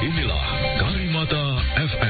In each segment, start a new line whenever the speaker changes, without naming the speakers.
Inilah Karimata FM.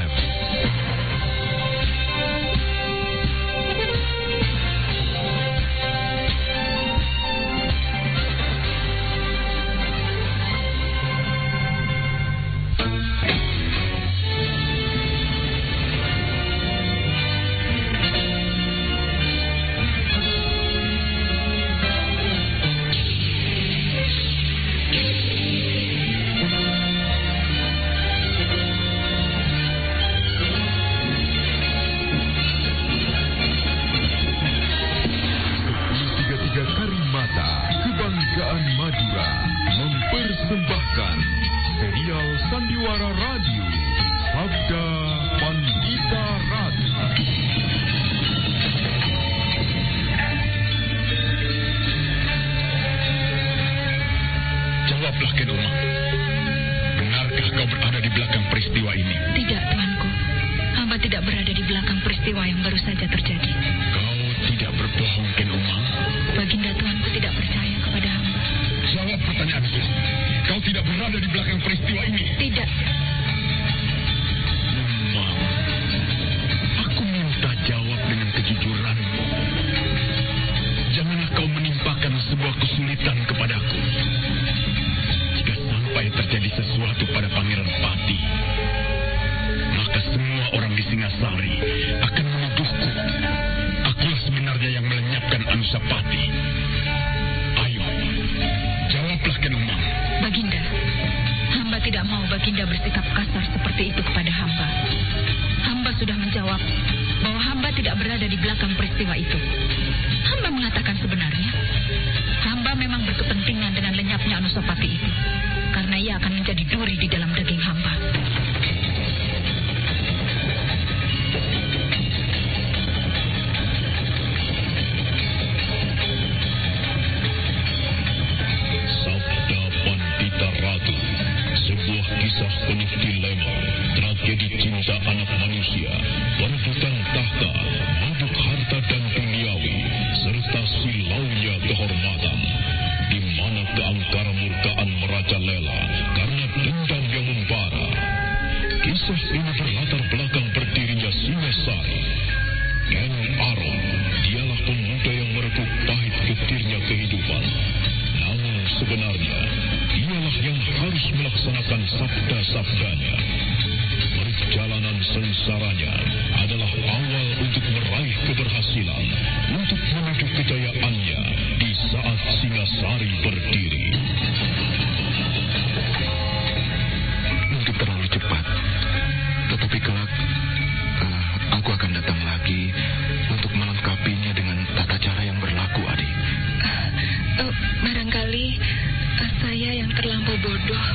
bodoh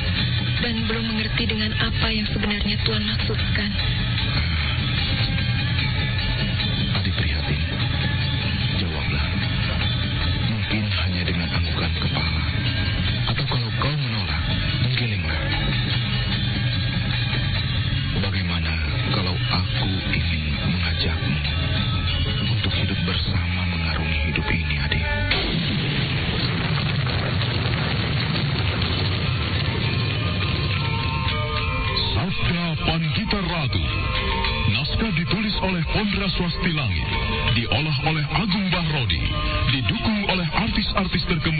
dan belum mengerti dengan apa yang sebenarnya Tuhan maksudkan.
Swastilangit, diolah oleh Agung Bahrodi didukung oleh artis-artis terkenal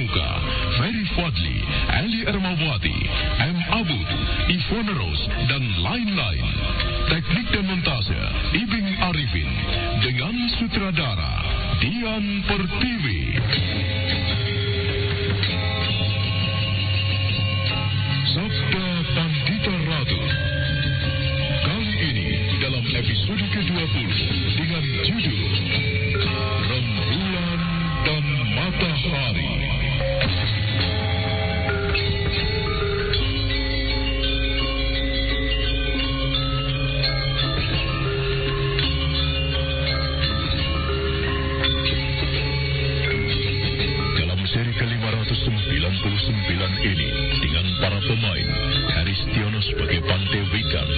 99 ini dengan para pemain Haristiono sebagai Pante Wikan,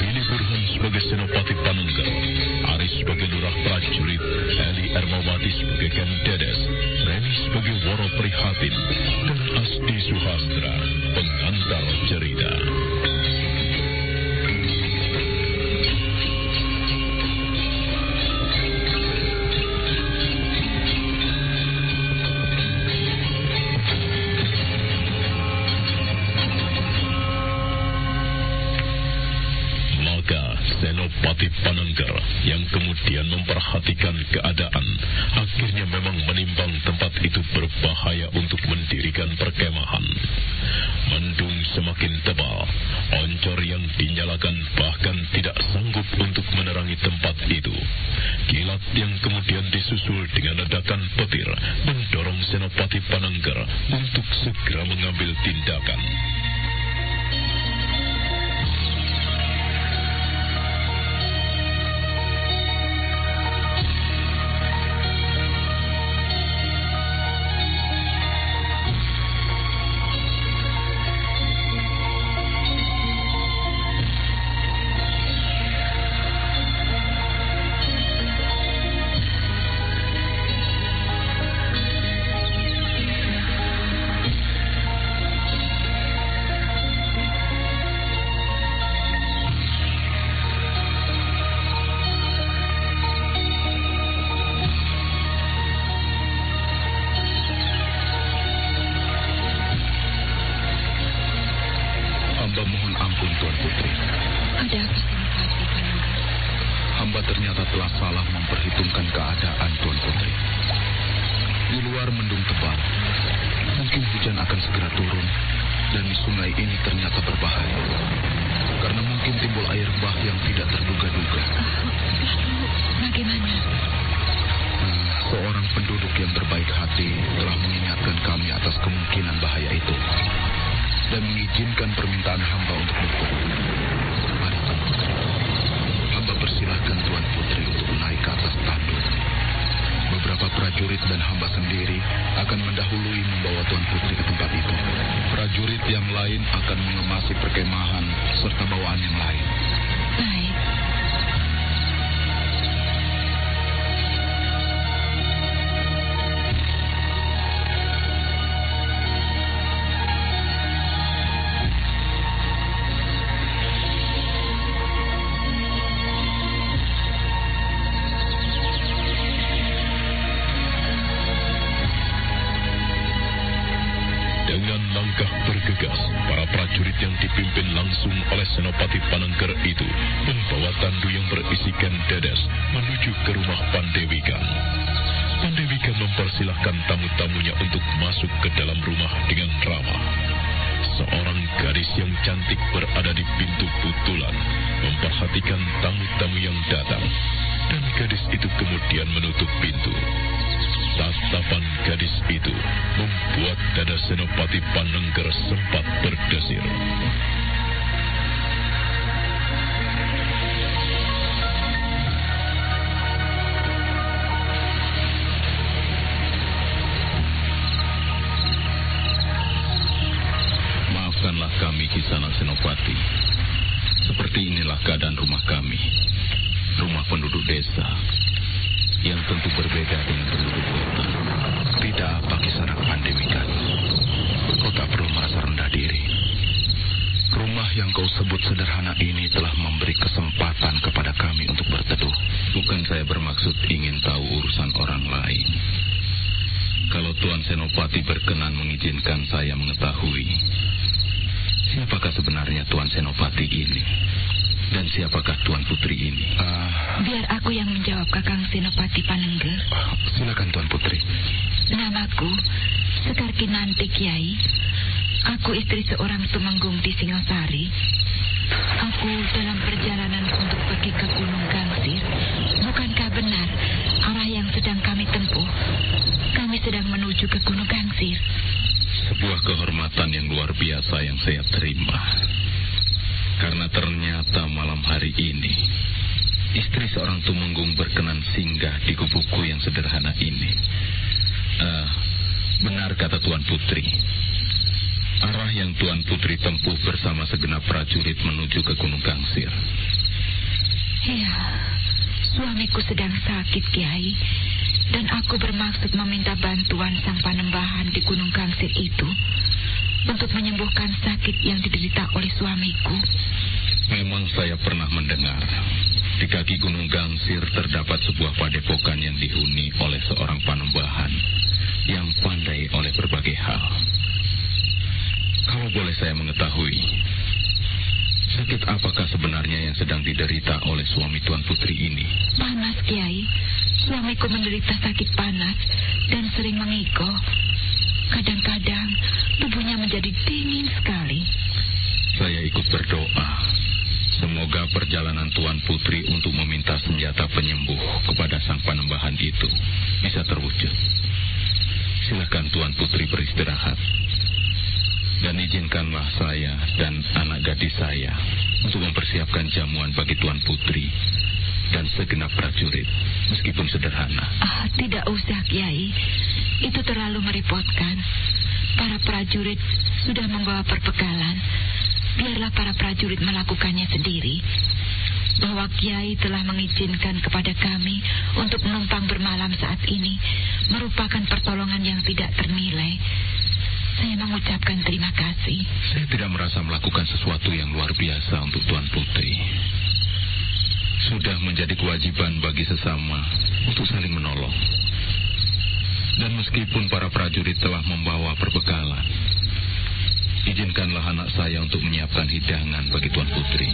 Billy Burhan sebagai Senopati Panunggal, Aris sebagai Lurah Prajurit, Eli Ermawati sebagai Ken Dedes, sebagai Woro Prihatin, dan Asti Suhastra.
Mengizinkan permintaan hamba untuk bertemu. Mari. Hamba persilahkan Tuan Putri untuk naik ke atas tanduk. Beberapa prajurit dan hamba sendiri akan mendahului membawa Tuan Putri ke tempat itu. Prajurit yang lain akan mengemasi perkemahan serta bawaan yang lain.
Berisikan dedes menuju ke rumah Pandewikan. Pandewikan mempersilahkan tamu-tamunya untuk masuk ke dalam rumah dengan ramah. Seorang gadis yang cantik berada di pintu putulan, memperhatikan tamu-tamu yang datang, dan gadis itu kemudian menutup pintu. Tatapan gadis itu membuat dada Senopati Panengger sempat berdesir.
Kisana Senopati. Seperti inilah keadaan rumah kami. Rumah penduduk desa yang tentu berbeda dengan penduduk kota. Tidak apa Kisana Pandewikan. Kau tak perlu merasa rendah diri. Rumah yang kau sebut sederhana ini telah memberi kesempatan kepada kami untuk berteduh. Bukan saya bermaksud ingin tahu urusan orang lain. Kalau Tuan Senopati berkenan mengizinkan saya mengetahui Siapakah sebenarnya Tuan Senopati ini? Dan siapakah Tuan Putri ini? Ah,
Biar aku yang menjawab Kakang Senopati Panengger.
silakan Tuan Putri.
Namaku Sekar Kinanti Kiai. Aku istri seorang tumenggung di Singosari. Aku dalam perjalanan untuk pergi ke Gunung Gangsir. Bukankah benar arah yang sedang kami tempuh? Kami sedang menuju ke Gunung Gangsir.
Sebuah kehormatan yang luar biasa yang saya terima. Karena ternyata malam hari ini, istri seorang tumenggung berkenan singgah di kubuku yang sederhana ini. Ah, benar kata Tuan Putri. Arah yang Tuan Putri tempuh bersama segenap prajurit menuju ke Gunung Gangsir.
Ya, suamiku sedang sakit, Kiai. Dan aku bermaksud meminta bantuan sang panembahan di Gunung Gangsir itu untuk menyembuhkan sakit yang diderita oleh suamiku.
Memang saya pernah mendengar di kaki Gunung Gangsir terdapat sebuah padepokan yang dihuni oleh seorang panembahan yang pandai oleh berbagai hal. Kalau boleh saya mengetahui,
Sakit apakah sebenarnya yang sedang diderita oleh suami Tuan Putri ini?
Panas, Kiai. Suamiku menderita sakit panas dan sering mengiko. Kadang-kadang tubuhnya menjadi dingin sekali.
Saya ikut berdoa. Semoga perjalanan Tuan Putri untuk meminta senjata penyembuh kepada sang panembahan itu bisa terwujud. Silakan Tuan Putri beristirahat. Dan izinkanlah saya dan anak gadis saya untuk mempersiapkan jamuan bagi Tuan Putri dan segenap prajurit, meskipun sederhana.
Ah, tidak usah, Kiai. Itu terlalu merepotkan. Para prajurit sudah membawa perbekalan. Biarlah para prajurit melakukannya sendiri. Bahwa Kiai telah mengizinkan kepada kami untuk menumpang bermalam saat ini merupakan pertolongan yang tidak ternilai. Saya mengucapkan terima kasih.
Saya tidak merasa melakukan sesuatu yang luar biasa untuk Tuan Putri. Sudah menjadi kewajiban bagi sesama untuk saling menolong. Dan meskipun para prajurit telah membawa perbekalan, izinkanlah anak saya untuk menyiapkan hidangan bagi Tuan Putri.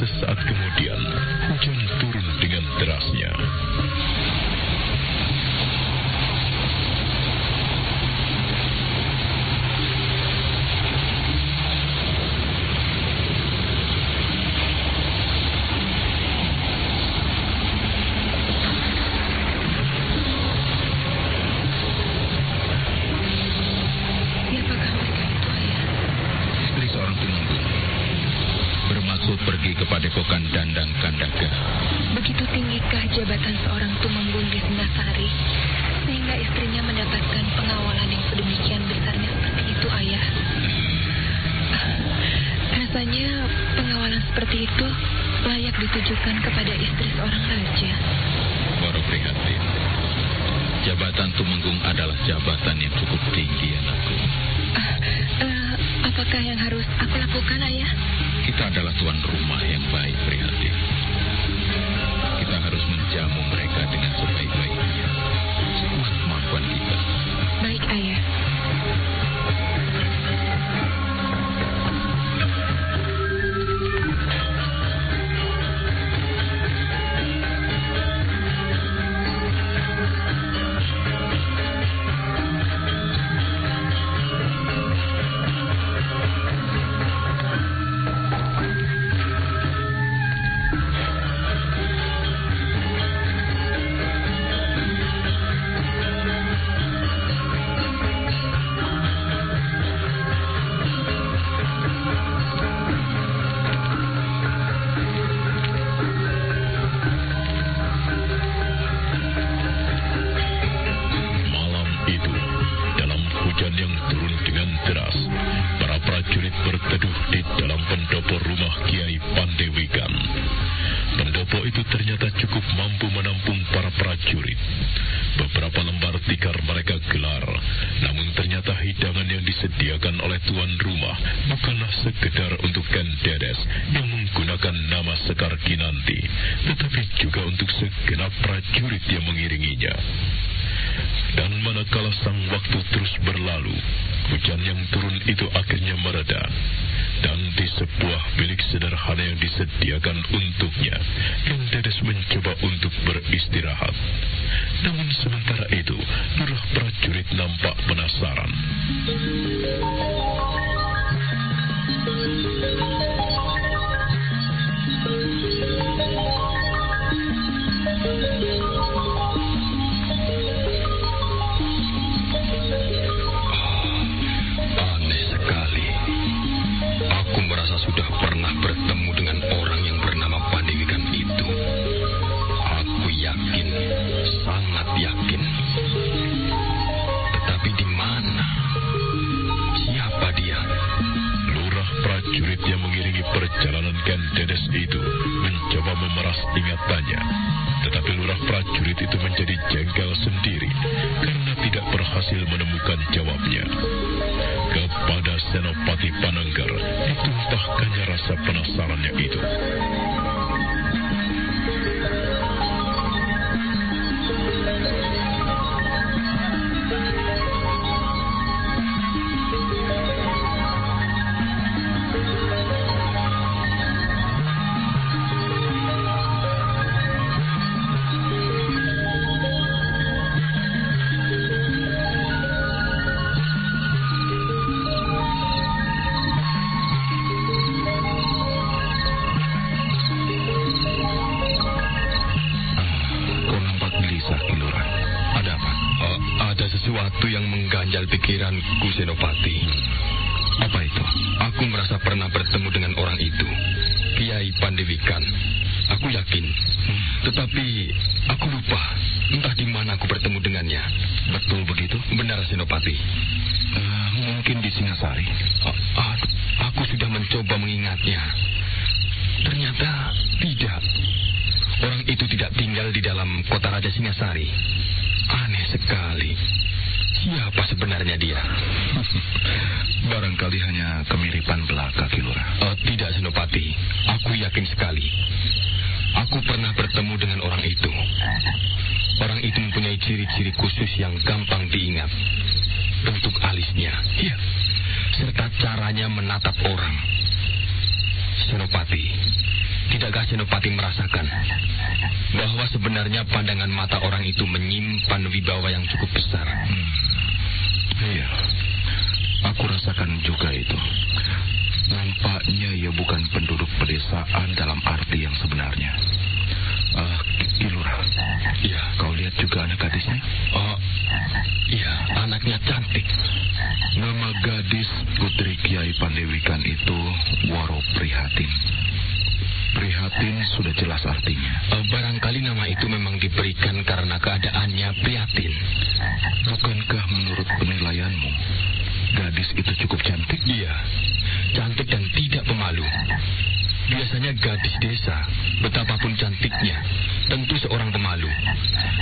to prajurit itu menjadi jengkel sendiri karena tidak berhasil menemukan jawabnya. Kepada Senopati Pananggar ditumpahkannya rasa penasarannya itu.
Barangkali hanya kemiripan belaka, Kilora.
Oh, tidak, Senopati. Aku yakin sekali. Aku pernah bertemu dengan orang itu. Orang itu mempunyai ciri-ciri khusus yang gampang diingat. Bentuk alisnya, ya, serta caranya menatap orang. Senopati, tidakkah Senopati merasakan bahwa sebenarnya pandangan mata orang itu menyimpan wibawa yang cukup besar?
Iya, aku rasakan juga itu. Nampaknya ia bukan penduduk pedesaan dalam arti yang sebenarnya. Ah, Kilura,
Iya.
kau lihat juga anak gadisnya?
Oh, iya, anaknya cantik.
Nama gadis Putri Kiai Pandewikan itu Waro Prihatin. Prihatin sudah jelas artinya.
Eh, barangkali nama itu memang diberikan karena keadaannya prihatin.
Bukankah menurut penilaianmu, gadis itu cukup cantik?
Iya, cantik dan tidak pemalu. Biasanya gadis desa, betapapun cantiknya, tentu seorang pemalu.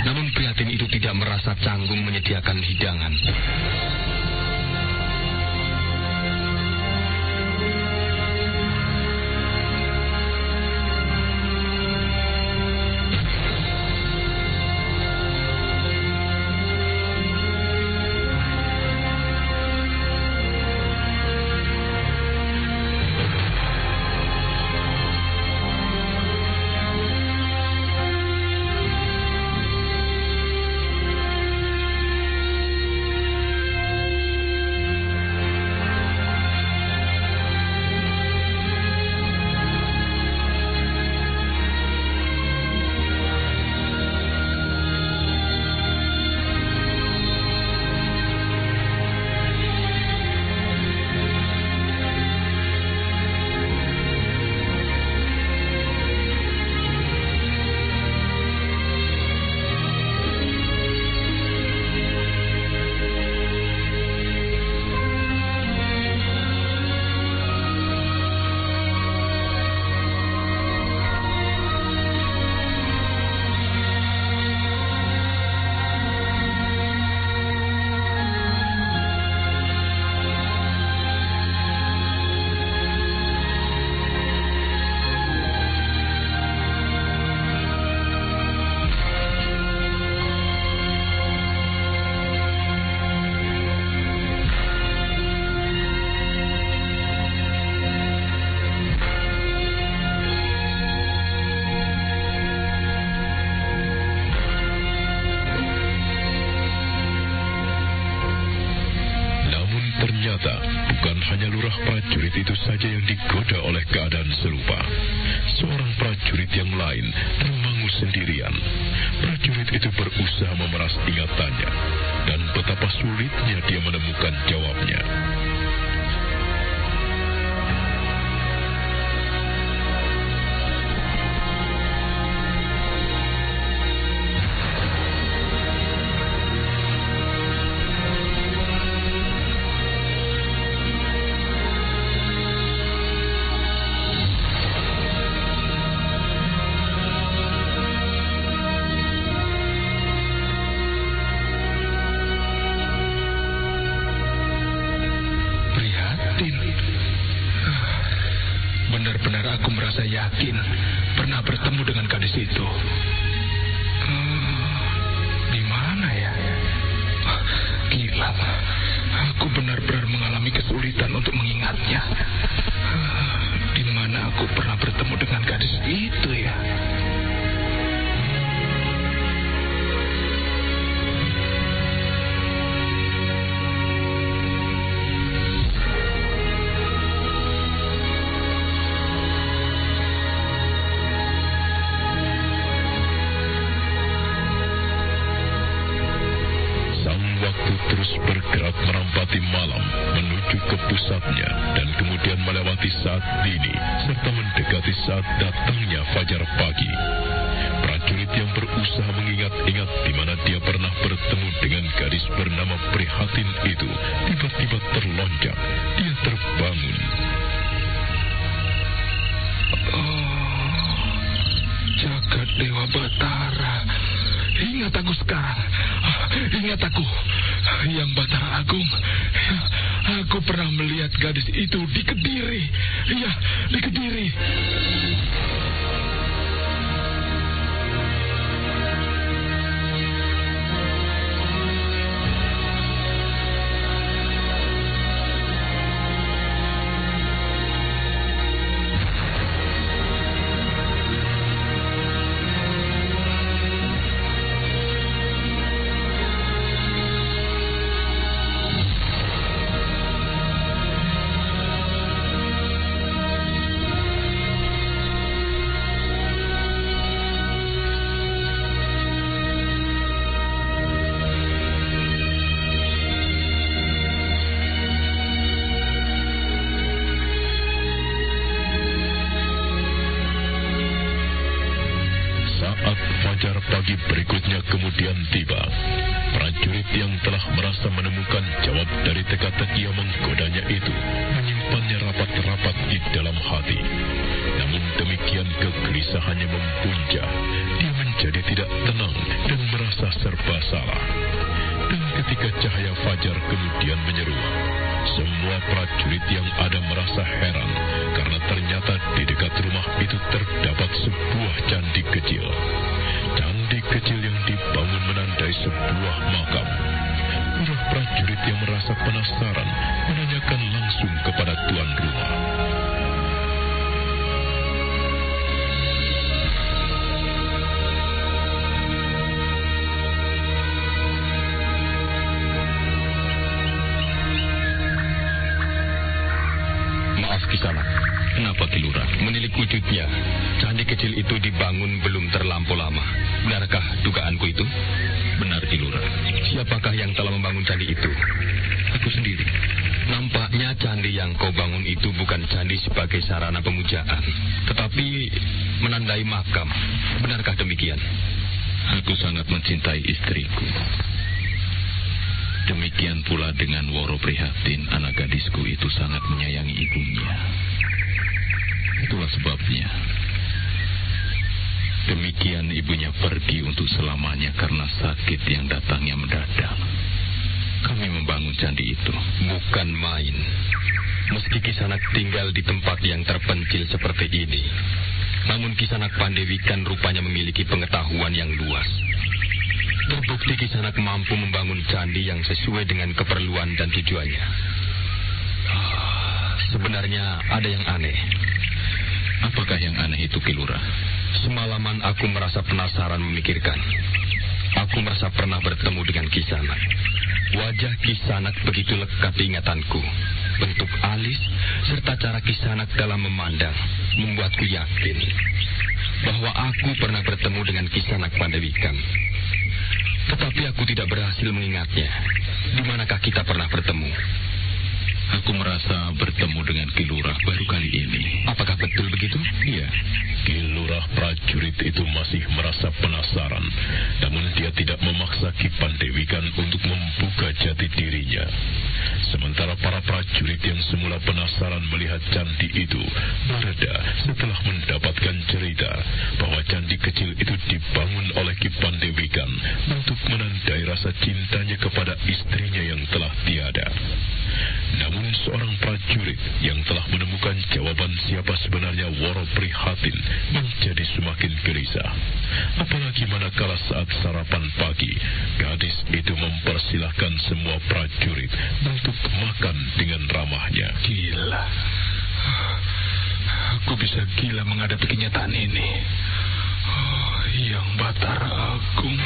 Namun prihatin itu tidak merasa canggung menyediakan hidangan.
Prajurit itu saja yang digoda oleh keadaan serupa. Seorang prajurit yang lain termangu sendirian. Prajurit itu berusaha memeras ingatannya dan betapa sulitnya dia menemukan jawabnya.
Gadis bernama Prihatin itu tiba-tiba terlonjak. Dia terbangun. Oh, jagat Dewa Batara. Ingat aku sekarang. Ingat aku. Yang Batara Agung. Aku pernah melihat gadis itu
di Kediri. Iya, di Kediri. prajurit yang ada merasa heran karena ternyata di dekat rumah itu terdapat sebuah candi kecil. Candi kecil yang dibangun menandai sebuah
makam. Para prajurit yang merasa penasaran menanyakan langsung kepada tuan rumah. Bupati Lurah menilik wujudnya. Candi kecil itu dibangun belum terlampau lama. Benarkah
dugaanku itu? Benar, di Lurah. Siapakah yang telah membangun candi itu? Aku sendiri. Nampaknya candi yang kau bangun itu bukan candi sebagai sarana pemujaan, tetapi menandai makam. Benarkah demikian? Aku sangat
mencintai istriku. Demikian pula dengan Woro Prihatin, anak gadisku itu sangat
menyayangi ibunya. Itulah sebabnya. Demikian ibunya pergi untuk selamanya karena sakit yang datangnya mendadak. Kami membangun
candi itu. Bukan main. Meski Kisanak tinggal di tempat yang terpencil seperti ini, namun Kisanak Pandewikan rupanya memiliki pengetahuan yang luas. Terbukti Kisanak mampu membangun candi yang sesuai dengan keperluan dan tujuannya. Ah, sebenarnya ada yang aneh itu, Kilura. Semalaman aku merasa penasaran memikirkan. Aku merasa pernah bertemu dengan Kisanak. Wajah
Kisanak begitu lekat di ingatanku. Bentuk alis serta cara Kisanak dalam memandang membuatku yakin bahwa aku pernah bertemu dengan Kisanak Pandewikan. Tetapi aku tidak berhasil mengingatnya. Di manakah kita pernah bertemu? Aku merasa bertemu dengan Kilurah baru kali ini. Apakah betul begitu? Iya. Kilurah prajurit itu masih merasa penasaran. Namun dia tidak memaksa Kipandewikan untuk membuka
jati dirinya. Sementara para prajurit yang semula penasaran melihat candi itu, mereda setelah mendapatkan cerita bahwa candi kecil itu dibangun oleh Kipandewikan untuk menandai rasa cintanya kepada istrinya yang telah tiada. Namun seorang prajurit yang telah menemukan jawaban siapa sebenarnya Woro Prihatin menjadi semakin gelisah. Apalagi manakala saat sarapan pagi, gadis itu mempersilahkan semua prajurit untuk makan dengan ramahnya. Gila. Aku bisa gila menghadapi kenyataan
ini. Oh, yang Batar Agung.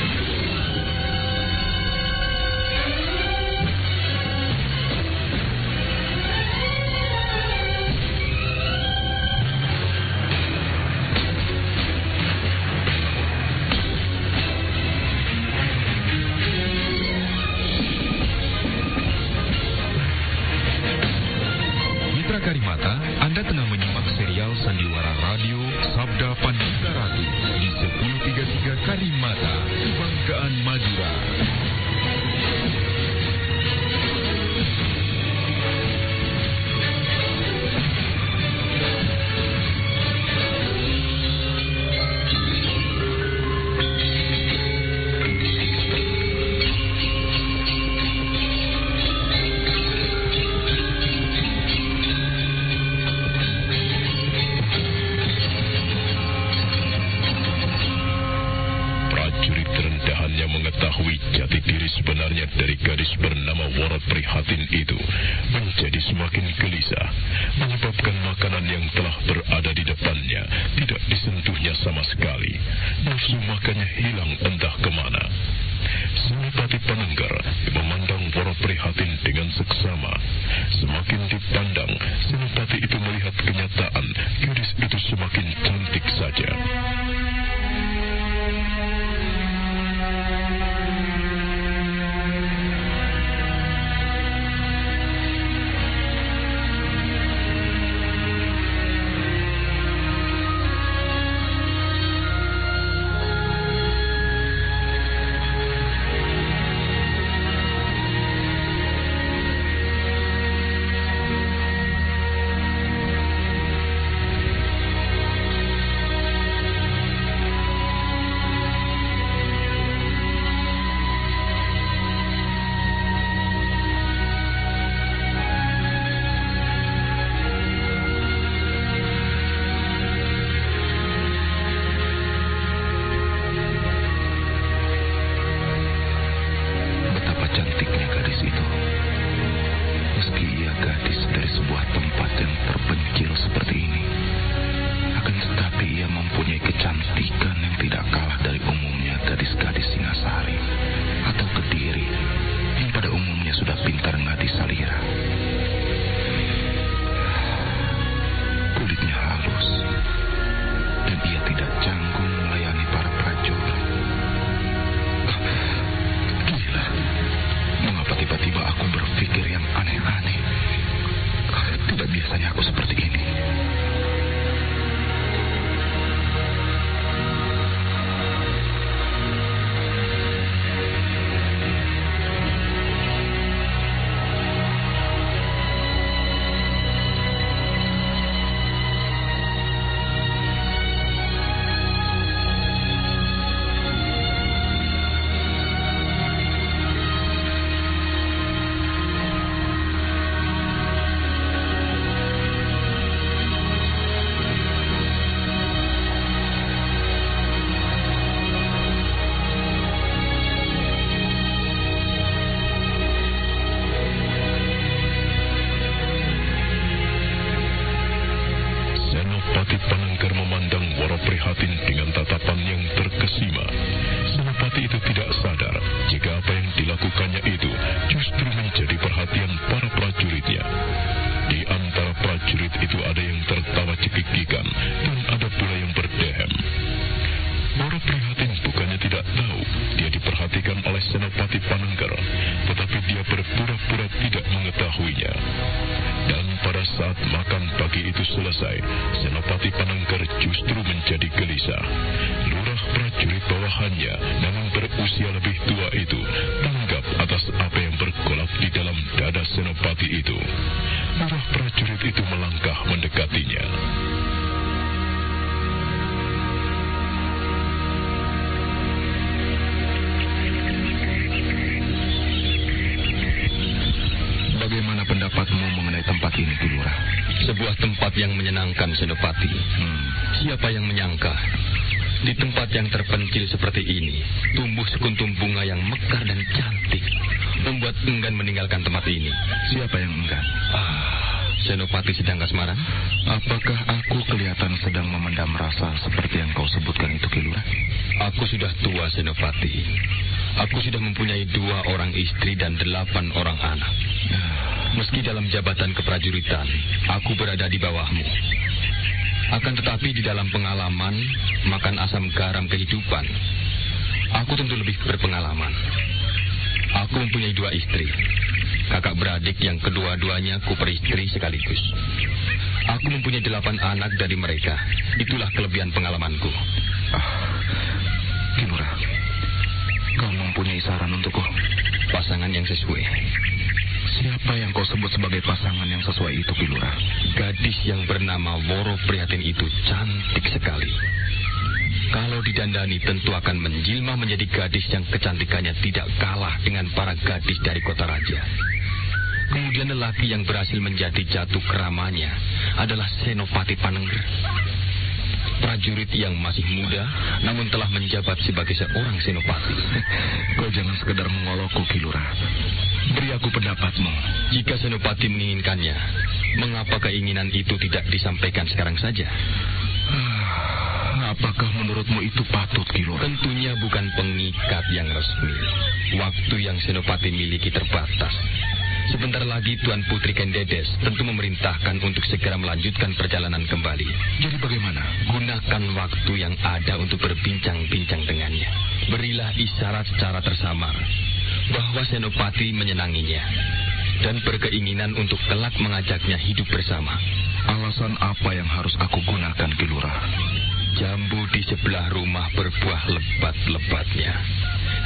Menyenangkan, Senopati.
Hmm.
Siapa yang menyangka di tempat yang terpencil seperti ini tumbuh sekuntum bunga yang mekar dan cantik, membuat enggan meninggalkan tempat ini.
Siapa yang enggan?
Ah, Senopati sedang kasmaran?
Apakah aku kelihatan sedang memendam rasa seperti yang kau sebutkan itu, Kilura?
Aku sudah tua, Senopati. Aku sudah mempunyai dua orang istri dan delapan orang anak. Meski dalam jabatan keprajuritan, aku berada di bawahmu. Akan tetapi di dalam pengalaman, makan asam garam kehidupan, aku tentu lebih berpengalaman. Aku mempunyai dua istri, kakak beradik yang kedua-duanya ku peristri sekaligus. Aku mempunyai delapan anak dari mereka. Itulah kelebihan pengalamanku.
Kilura, kau mempunyai saran untukku?
Pasangan yang sesuai.
Siapa yang kau sebut sebagai pasangan yang sesuai itu, Kilura?
Gadis yang bernama Woro Prihatin itu cantik sekali. Kalau didandani tentu akan menjelma menjadi gadis yang kecantikannya tidak kalah dengan para gadis dari kota raja. Kemudian lelaki yang berhasil menjadi jatuh keramanya adalah Senopati Panengger. Prajurit yang masih muda namun telah menjabat sebagai seorang senopati.
Kau jangan sekedar mengolokku, Kilura. Beri aku pendapatmu.
Jika senopati menginginkannya, mengapa keinginan itu tidak disampaikan sekarang saja?
Ah, Apakah menurutmu itu patut, Kilura?
Tentunya bukan pengikat yang resmi. Waktu yang senopati miliki terbatas. Sebentar lagi Tuan Putri Kendedes tentu memerintahkan untuk segera melanjutkan perjalanan kembali.
Jadi bagaimana?
Gunakan waktu yang ada untuk berbincang-bincang dengannya. Berilah isyarat secara tersamar bahwa Senopati menyenanginya dan berkeinginan untuk kelak mengajaknya hidup bersama.
Alasan apa yang harus aku gunakan, Kilura?
Jambu di sebelah rumah berbuah lebat-lebatnya.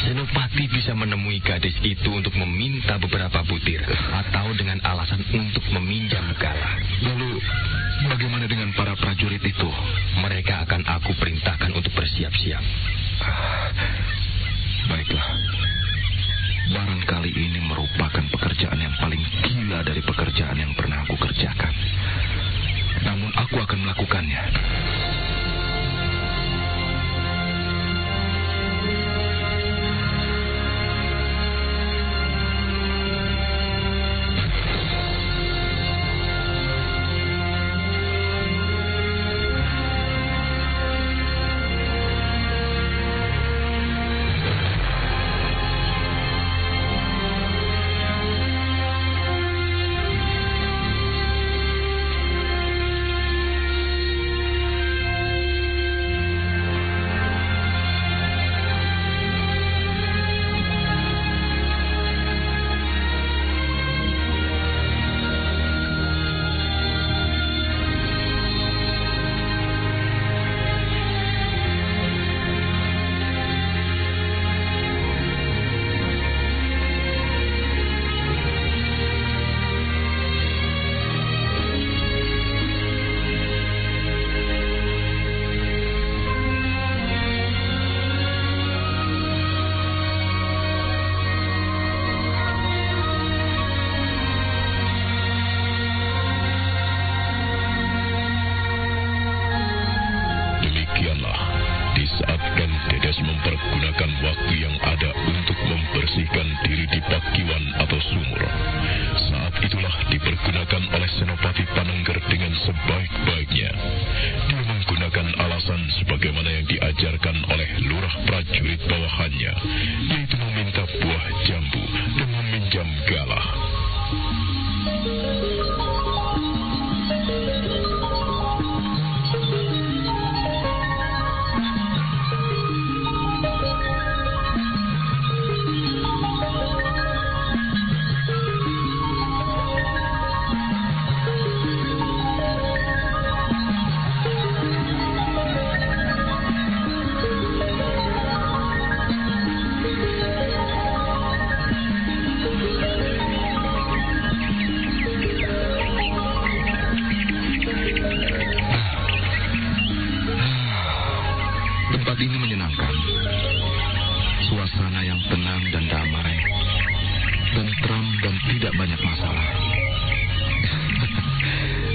Senopati bisa menemui gadis itu untuk meminta beberapa butir atau dengan alasan untuk meminjam galah.
Lalu, bagaimana dengan para prajurit itu?
Mereka akan aku perintahkan untuk bersiap-siap.
Baiklah. Barangkali ini merupakan pekerjaan yang paling gila dari pekerjaan yang pernah aku kerjakan. Namun aku akan melakukannya.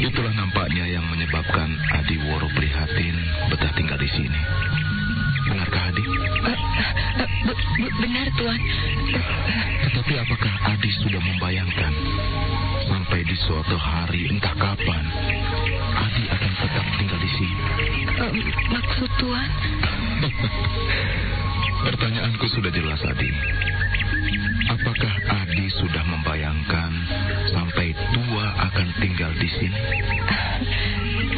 Itulah
nampaknya yang menyebabkan Adi Woro Prihatin betah tinggal di sini. Benarkah Adi?
Be be benar, Tuan.
Tetapi apakah Adi sudah membayangkan sampai di suatu hari entah kapan Adi akan tetap tinggal di sini?
Maksud Tuan?
Pertanyaanku sudah jelas, Adi. Apakah Adi sudah membayangkan akan tinggal di sini?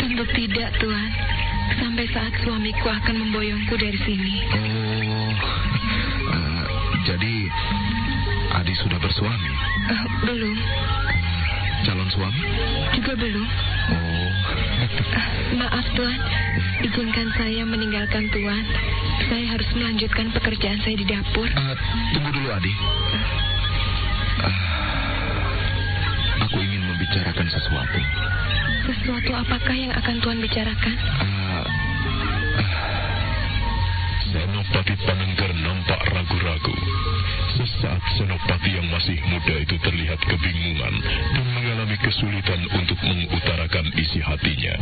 Tentu tidak, Tuan. Sampai saat suamiku akan memboyongku dari sini.
Oh, uh, jadi Adi sudah bersuami?
Uh, belum.
Calon suami?
Juga belum.
Oh.
Uh, maaf, Tuan. Izinkan saya meninggalkan Tuan. Saya harus melanjutkan pekerjaan saya di dapur.
Uh, tunggu dulu, Adi. Uh, aku ingin membicarakan sesuatu.
Sesuatu apakah yang akan Tuan bicarakan?
Uh,
Senopati Panengger nampak ragu-ragu. Sesaat Senopati yang masih muda itu terlihat kebingungan dan mengalami kesulitan untuk mengutarakan isi hatinya.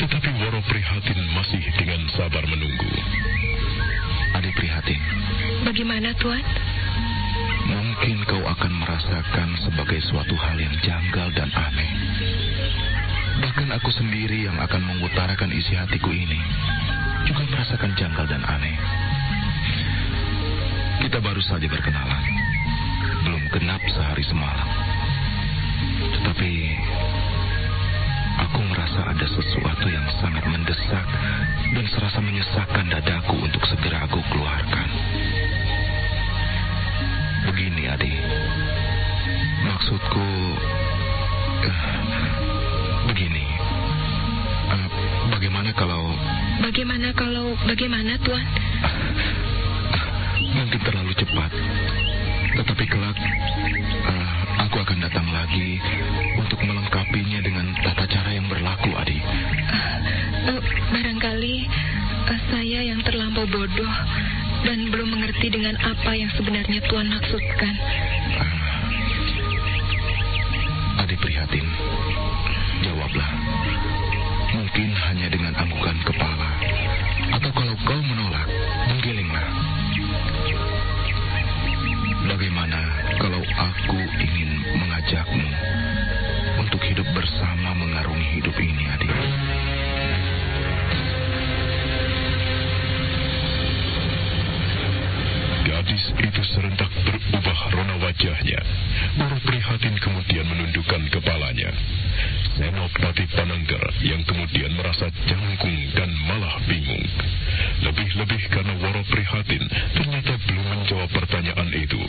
Tetapi Woro Prihatin masih dengan sabar menunggu.
Adi Prihatin,
Bagaimana, Tuan?
Mungkin kau akan merasakan sebagai suatu hal yang janggal dan aneh. Bahkan aku sendiri yang akan mengutarakan isi hatiku ini juga merasakan janggal dan aneh. Kita baru saja berkenalan. Belum genap sehari semalam. Tetapi aku merasa ada sesuatu yang sangat mendesak dan serasa menyesakkan dadaku untuk segera aku keluarkan. Begini, Adi. Maksudku... eh, begini. Eh, bagaimana kalau...
Bagaimana kalau bagaimana, Tuan?
Mungkin terlalu cepat. Tetapi kelak... eh, aku akan datang lagi untuk melengkapinya dengan tata cara yang berlaku, Adi.
Barangkali saya yang terlampau bodoh dan belum mengerti dengan apa yang sebenarnya Tuan maksudkan.
Adi prihatin. Jawablah. Mungkin hanya dengan anggukan kepala. Atau kalau kau menolak, menggelenglah. Bagaimana kalau aku ingin mengajakmu untuk hidup bersama mengarungi hidup ini, Adi?
Gadis itu serentak berubah rona wajahnya. Woro Prihatin kemudian menundukkan kepalanya. Senopati Panengger yang kemudian merasa jangkung dan malah bingung. Lebih-lebih karena Woro Prihatin ternyata belum menjawab pertanyaan itu,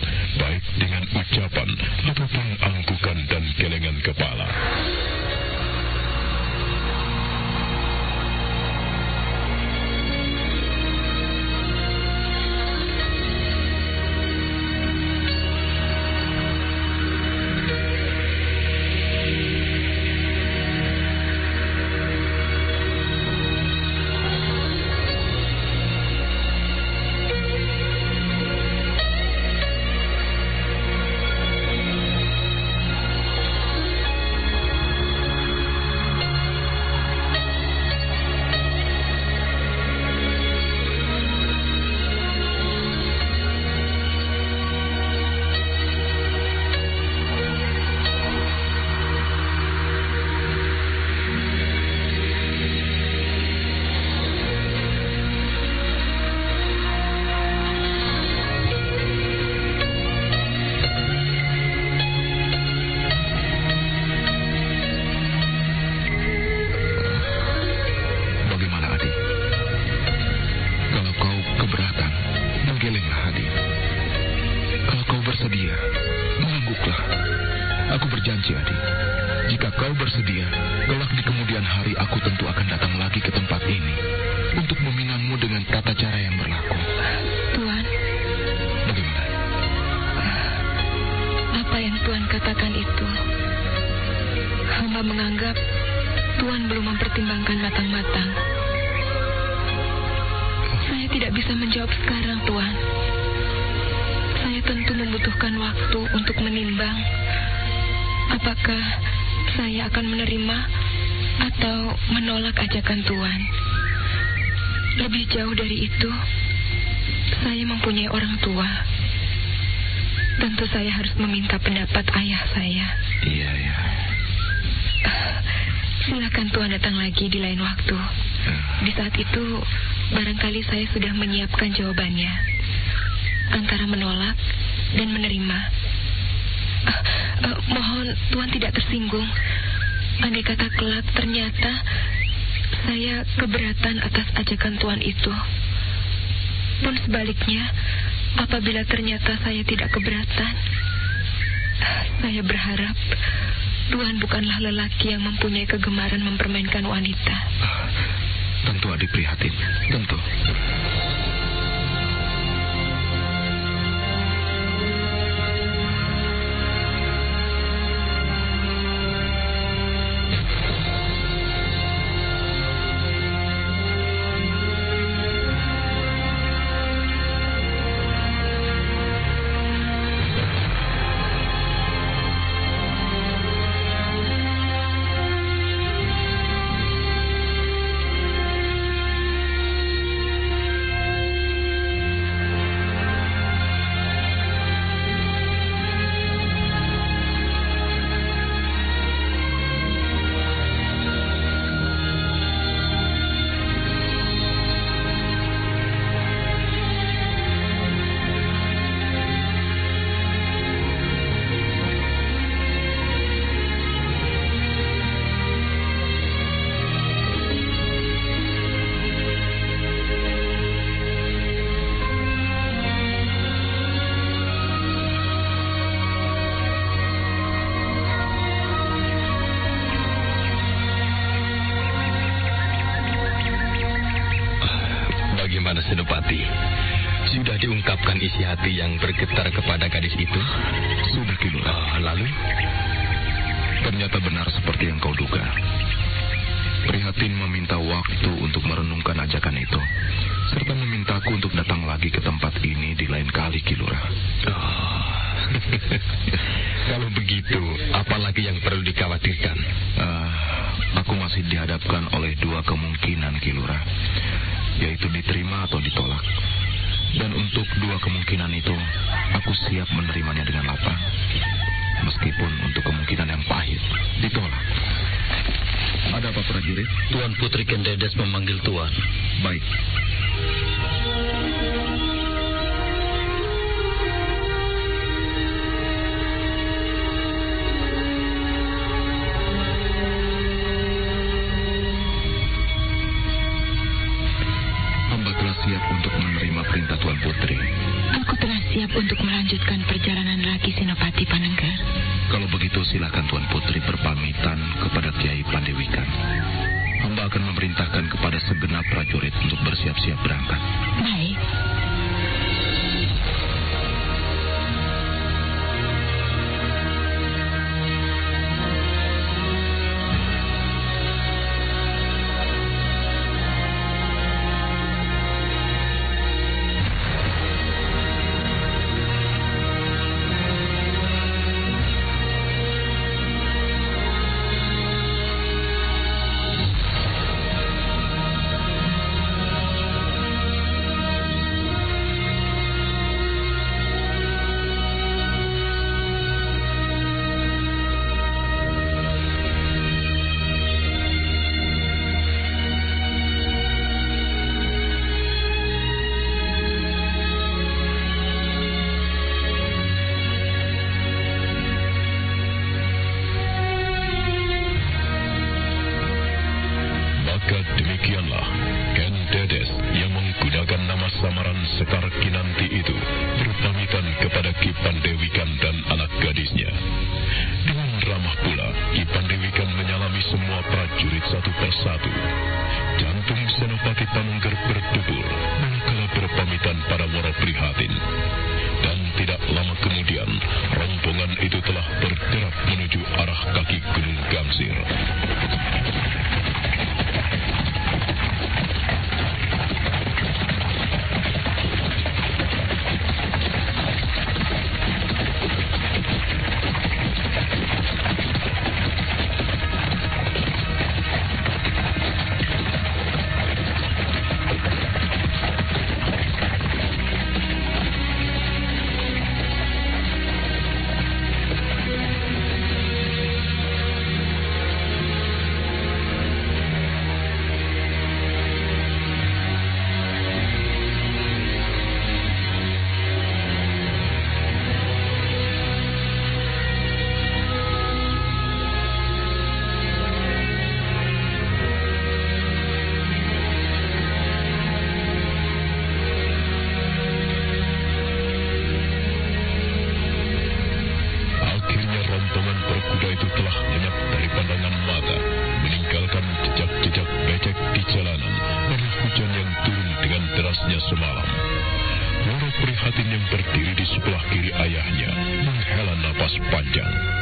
Hamba menganggap Tuan belum mempertimbangkan matang-matang. Saya tidak bisa menjawab sekarang, Tuan. Saya tentu membutuhkan waktu untuk menimbang apakah saya akan menerima atau menolak ajakan Tuan. Lebih jauh dari itu, saya mempunyai orang tua. Tentu saya harus meminta pendapat ayah saya.
Iya, iya.
Silakan Tuan datang lagi di lain waktu. Di saat itu, barangkali saya sudah menyiapkan jawabannya. Antara menolak dan menerima. Ah, ah, mohon Tuan tidak tersinggung. Andai kata kelak ternyata saya keberatan atas ajakan Tuan itu. Pun sebaliknya, apabila ternyata saya tidak keberatan, saya berharap Tuhan bukanlah lelaki yang mempunyai kegemaran mempermainkan wanita.
Tentu adik prihatin, tentu.
Hati yang bergetar kepada gadis itu?
Sudah Kilura.
Oh, lalu?
Ternyata benar seperti yang kau duga. Prihatin meminta waktu untuk merenungkan ajakan itu, serta memintaku untuk datang lagi ke tempat ini di lain kali, Kilura.
Oh. Kalau begitu, apalagi yang perlu dikhawatirkan?
Ah, aku masih dihadapkan oleh dua kemungkinan, Kilura, yaitu diterima atau ditolak. Dan untuk dua kemungkinan itu, aku siap menerimanya dengan lapang. Meskipun untuk kemungkinan yang pahit, ditolak. Ada apa prajurit?
Tuan Putri Kendedes memanggil Tuan.
Baik. Untuk
melanjutkan perjalanan lagi Senopati Panengger.
Kalau begitu silakan Tuan Putri berpamitan kepada Kiai Pandewikan. Hamba akan memerintahkan kepada segenap prajurit untuk bersiap-siap berangkat.
Baik.
Samaran Sekar Kinanti itu
Bundle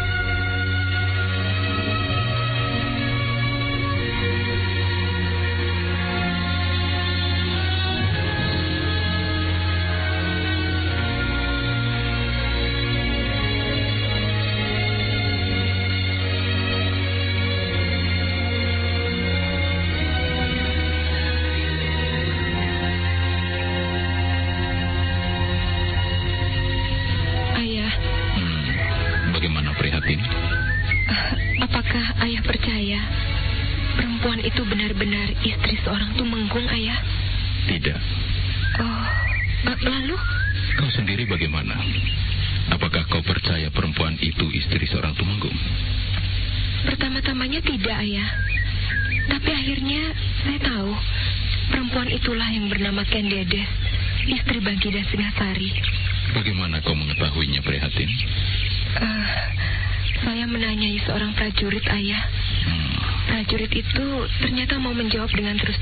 ternyata